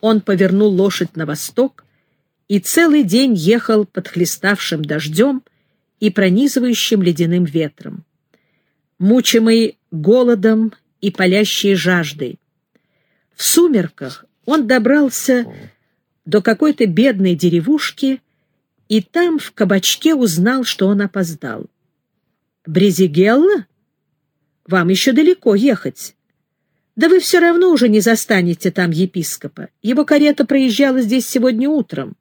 он повернул лошадь на восток и целый день ехал под хлеставшим дождем и пронизывающим ледяным ветром. Мучимый голодом и палящей жаждой. В сумерках он добрался до какой-то бедной деревушки и там в кабачке узнал, что он опоздал. «Брезигелла? Вам еще далеко ехать. Да вы все равно уже не застанете там епископа. Его карета проезжала здесь сегодня утром.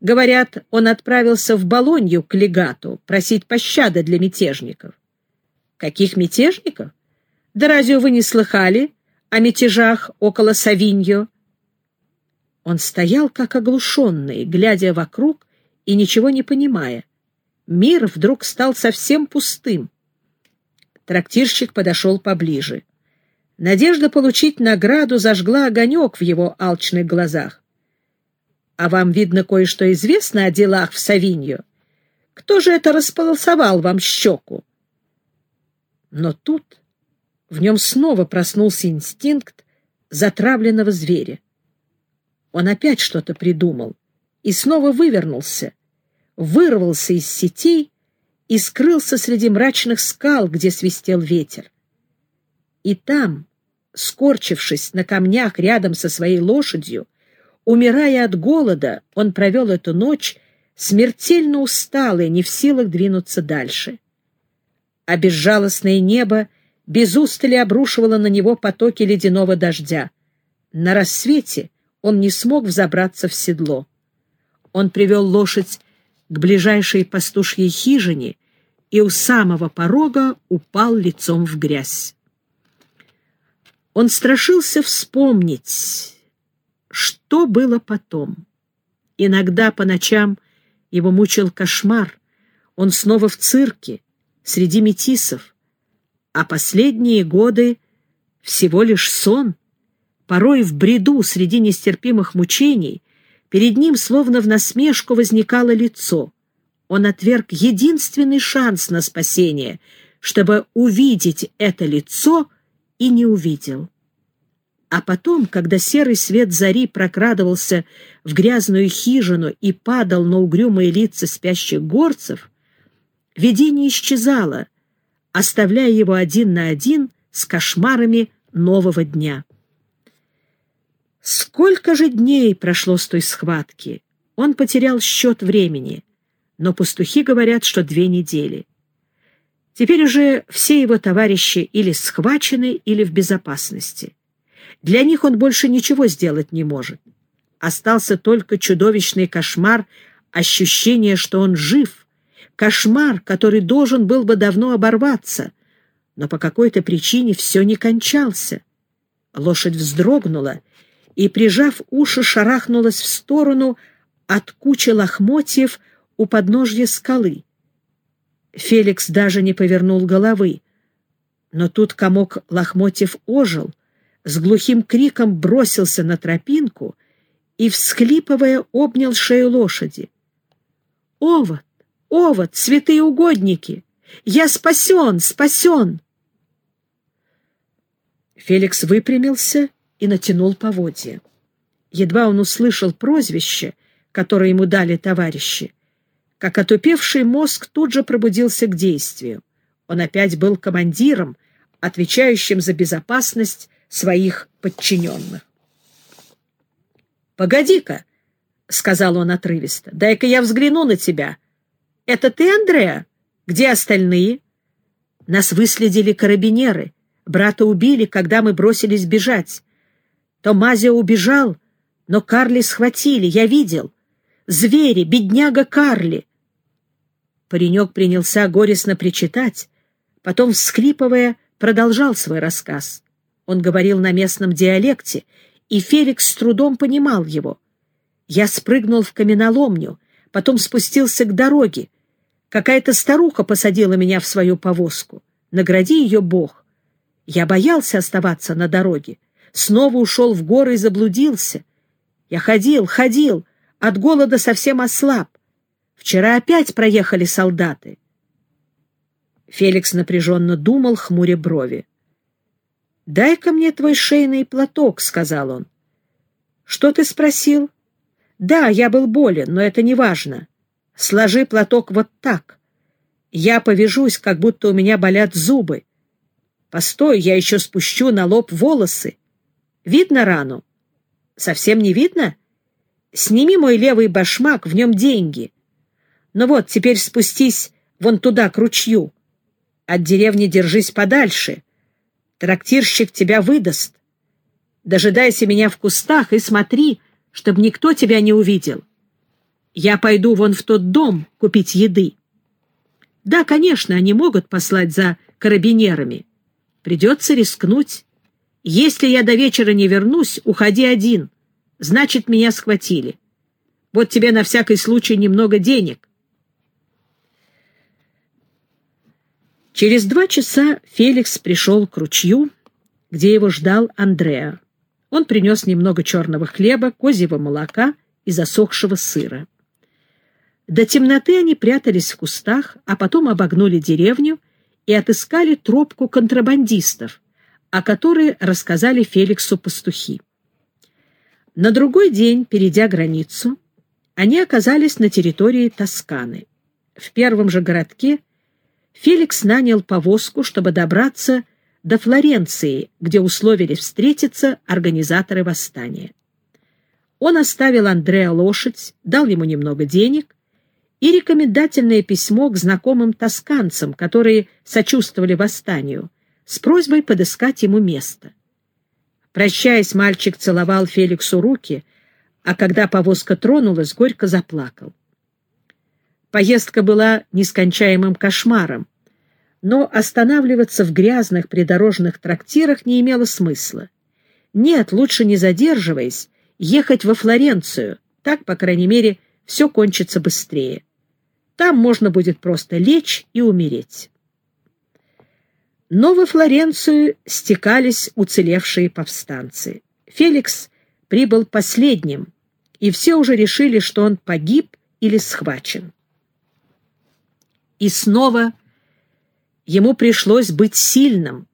Говорят, он отправился в Болонью к легату просить пощады для мятежников. Каких мятежников? Да разве вы не слыхали о мятежах около Савиньо? Он стоял как оглушенный, глядя вокруг и ничего не понимая. Мир вдруг стал совсем пустым. Трактирщик подошел поближе. Надежда получить награду зажгла огонек в его алчных глазах. А вам, видно, кое-что известно о делах в Савинью. Кто же это располосовал вам щеку? Но тут в нем снова проснулся инстинкт затравленного зверя. Он опять что-то придумал и снова вывернулся, вырвался из сетей и скрылся среди мрачных скал, где свистел ветер. И там, скорчившись на камнях рядом со своей лошадью, Умирая от голода, он провел эту ночь смертельно усталый, не в силах двинуться дальше. А безжалостное небо без устали обрушивало на него потоки ледяного дождя. На рассвете он не смог взобраться в седло. Он привел лошадь к ближайшей пастушьей хижине и у самого порога упал лицом в грязь. Он страшился вспомнить что было потом? Иногда по ночам его мучил кошмар. Он снова в цирке, среди метисов. А последние годы всего лишь сон. Порой в бреду среди нестерпимых мучений перед ним словно в насмешку возникало лицо. Он отверг единственный шанс на спасение, чтобы увидеть это лицо, и не увидел. А потом, когда серый свет зари прокрадывался в грязную хижину и падал на угрюмые лица спящих горцев, видение исчезало, оставляя его один на один с кошмарами нового дня. Сколько же дней прошло с той схватки? Он потерял счет времени, но пастухи говорят, что две недели. Теперь уже все его товарищи или схвачены, или в безопасности. Для них он больше ничего сделать не может. Остался только чудовищный кошмар, ощущение, что он жив, кошмар, который должен был бы давно оборваться, но по какой-то причине все не кончался. Лошадь вздрогнула и, прижав уши, шарахнулась в сторону от кучи лохмотьев у подножья скалы. Феликс даже не повернул головы, но тут комок лохмотьев ожил — с глухим криком бросился на тропинку и, всхлипывая, обнял шею лошади. «Овод! Овод! Святые угодники! Я спасен! Спасен!» Феликс выпрямился и натянул поводья. Едва он услышал прозвище, которое ему дали товарищи, как отупевший мозг тут же пробудился к действию. Он опять был командиром, отвечающим за безопасность своих подчиненных. «Погоди-ка», — сказал он отрывисто, — «дай-ка я взгляну на тебя. Это ты, Андреа? Где остальные?» Нас выследили карабинеры. Брата убили, когда мы бросились бежать. Томазио убежал, но Карли схватили, я видел. Звери, бедняга Карли. Паренек принялся горестно причитать, потом, всхлипывая, продолжал свой рассказ. Он говорил на местном диалекте, и Феликс с трудом понимал его. Я спрыгнул в каменоломню, потом спустился к дороге. Какая-то старуха посадила меня в свою повозку. Награди ее Бог. Я боялся оставаться на дороге. Снова ушел в горы и заблудился. Я ходил, ходил, от голода совсем ослаб. Вчера опять проехали солдаты. Феликс напряженно думал, хмуря брови. «Дай-ка мне твой шейный платок», — сказал он. «Что ты спросил?» «Да, я был болен, но это не важно. Сложи платок вот так. Я повяжусь, как будто у меня болят зубы. Постой, я еще спущу на лоб волосы. Видно рану? Совсем не видно? Сними мой левый башмак, в нем деньги. Ну вот, теперь спустись вон туда, к ручью. От деревни держись подальше. Трактирщик тебя выдаст. Дожидайся меня в кустах и смотри, чтобы никто тебя не увидел. Я пойду вон в тот дом купить еды. Да, конечно, они могут послать за карабинерами. Придется рискнуть. Если я до вечера не вернусь, уходи один. Значит, меня схватили. Вот тебе на всякий случай немного денег. Через два часа Феликс пришел к ручью, где его ждал Андреа. Он принес немного черного хлеба, козьего молока и засохшего сыра. До темноты они прятались в кустах, а потом обогнули деревню и отыскали тропку контрабандистов, о которой рассказали Феликсу пастухи. На другой день, перейдя границу, они оказались на территории Тосканы. В первом же городке Феликс нанял повозку, чтобы добраться до Флоренции, где условились встретиться организаторы восстания. Он оставил Андреа лошадь, дал ему немного денег и рекомендательное письмо к знакомым тосканцам, которые сочувствовали восстанию, с просьбой подыскать ему место. Прощаясь, мальчик целовал Феликсу руки, а когда повозка тронулась, горько заплакал. Поездка была нескончаемым кошмаром, но останавливаться в грязных придорожных трактирах не имело смысла. Нет, лучше не задерживаясь, ехать во Флоренцию, так, по крайней мере, все кончится быстрее. Там можно будет просто лечь и умереть. Но во Флоренцию стекались уцелевшие повстанцы. Феликс прибыл последним, и все уже решили, что он погиб или схвачен. И снова ему пришлось быть сильным,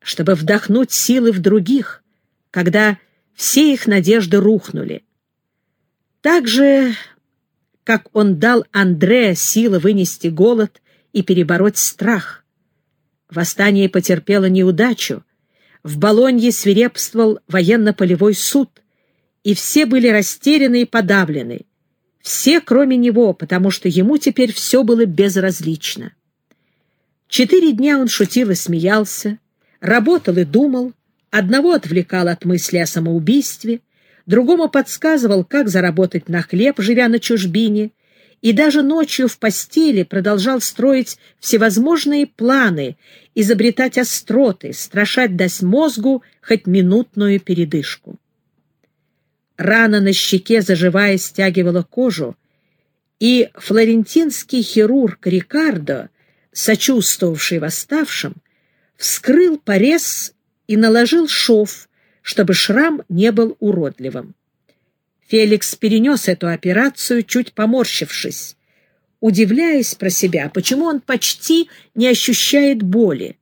чтобы вдохнуть силы в других, когда все их надежды рухнули. Так же как он дал Андре силы вынести голод и перебороть страх. Восстание потерпело неудачу. В Болонье свирепствовал военно-полевой суд, и все были растеряны и подавлены. Все, кроме него, потому что ему теперь все было безразлично. Четыре дня он шутил и смеялся, работал и думал, одного отвлекал от мысли о самоубийстве, другому подсказывал, как заработать на хлеб, живя на чужбине, и даже ночью в постели продолжал строить всевозможные планы, изобретать остроты, страшать дать мозгу хоть минутную передышку. Рана на щеке, заживая, стягивала кожу, и флорентинский хирург Рикардо, сочувствовавший восставшим, вскрыл порез и наложил шов, чтобы шрам не был уродливым. Феликс перенес эту операцию, чуть поморщившись, удивляясь про себя, почему он почти не ощущает боли.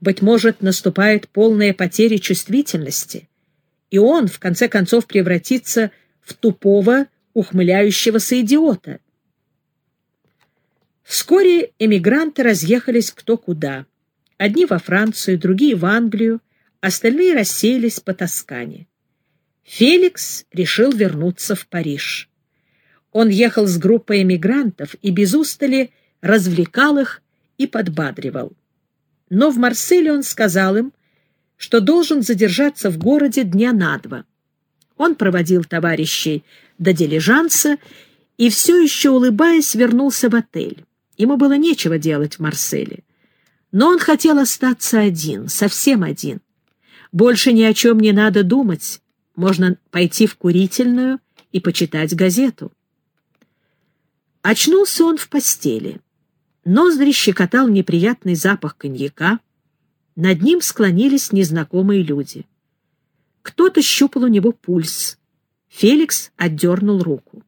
Быть может, наступает полная потеря чувствительности, и он, в конце концов, превратится в тупого, ухмыляющегося идиота. Вскоре эмигранты разъехались кто куда. Одни во Францию, другие в Англию, остальные рассеялись по Тоскане. Феликс решил вернуться в Париж. Он ехал с группой эмигрантов и без устали развлекал их и подбадривал. Но в Марселе он сказал им, что должен задержаться в городе дня на два. Он проводил товарищей до дилижанса и все еще, улыбаясь, вернулся в отель. Ему было нечего делать в Марселе. Но он хотел остаться один, совсем один. Больше ни о чем не надо думать. Можно пойти в курительную и почитать газету. Очнулся он в постели. Ноздри щекотал неприятный запах коньяка. Над ним склонились незнакомые люди. Кто-то щупал у него пульс. Феликс отдернул руку.